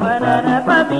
Mana papi,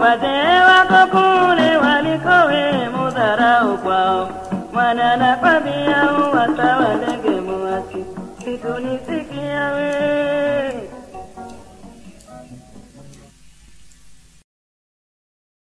wazee wako kule walikowemo dharau kwao, mwana nakwambia uwatawalege muasi sikunisikia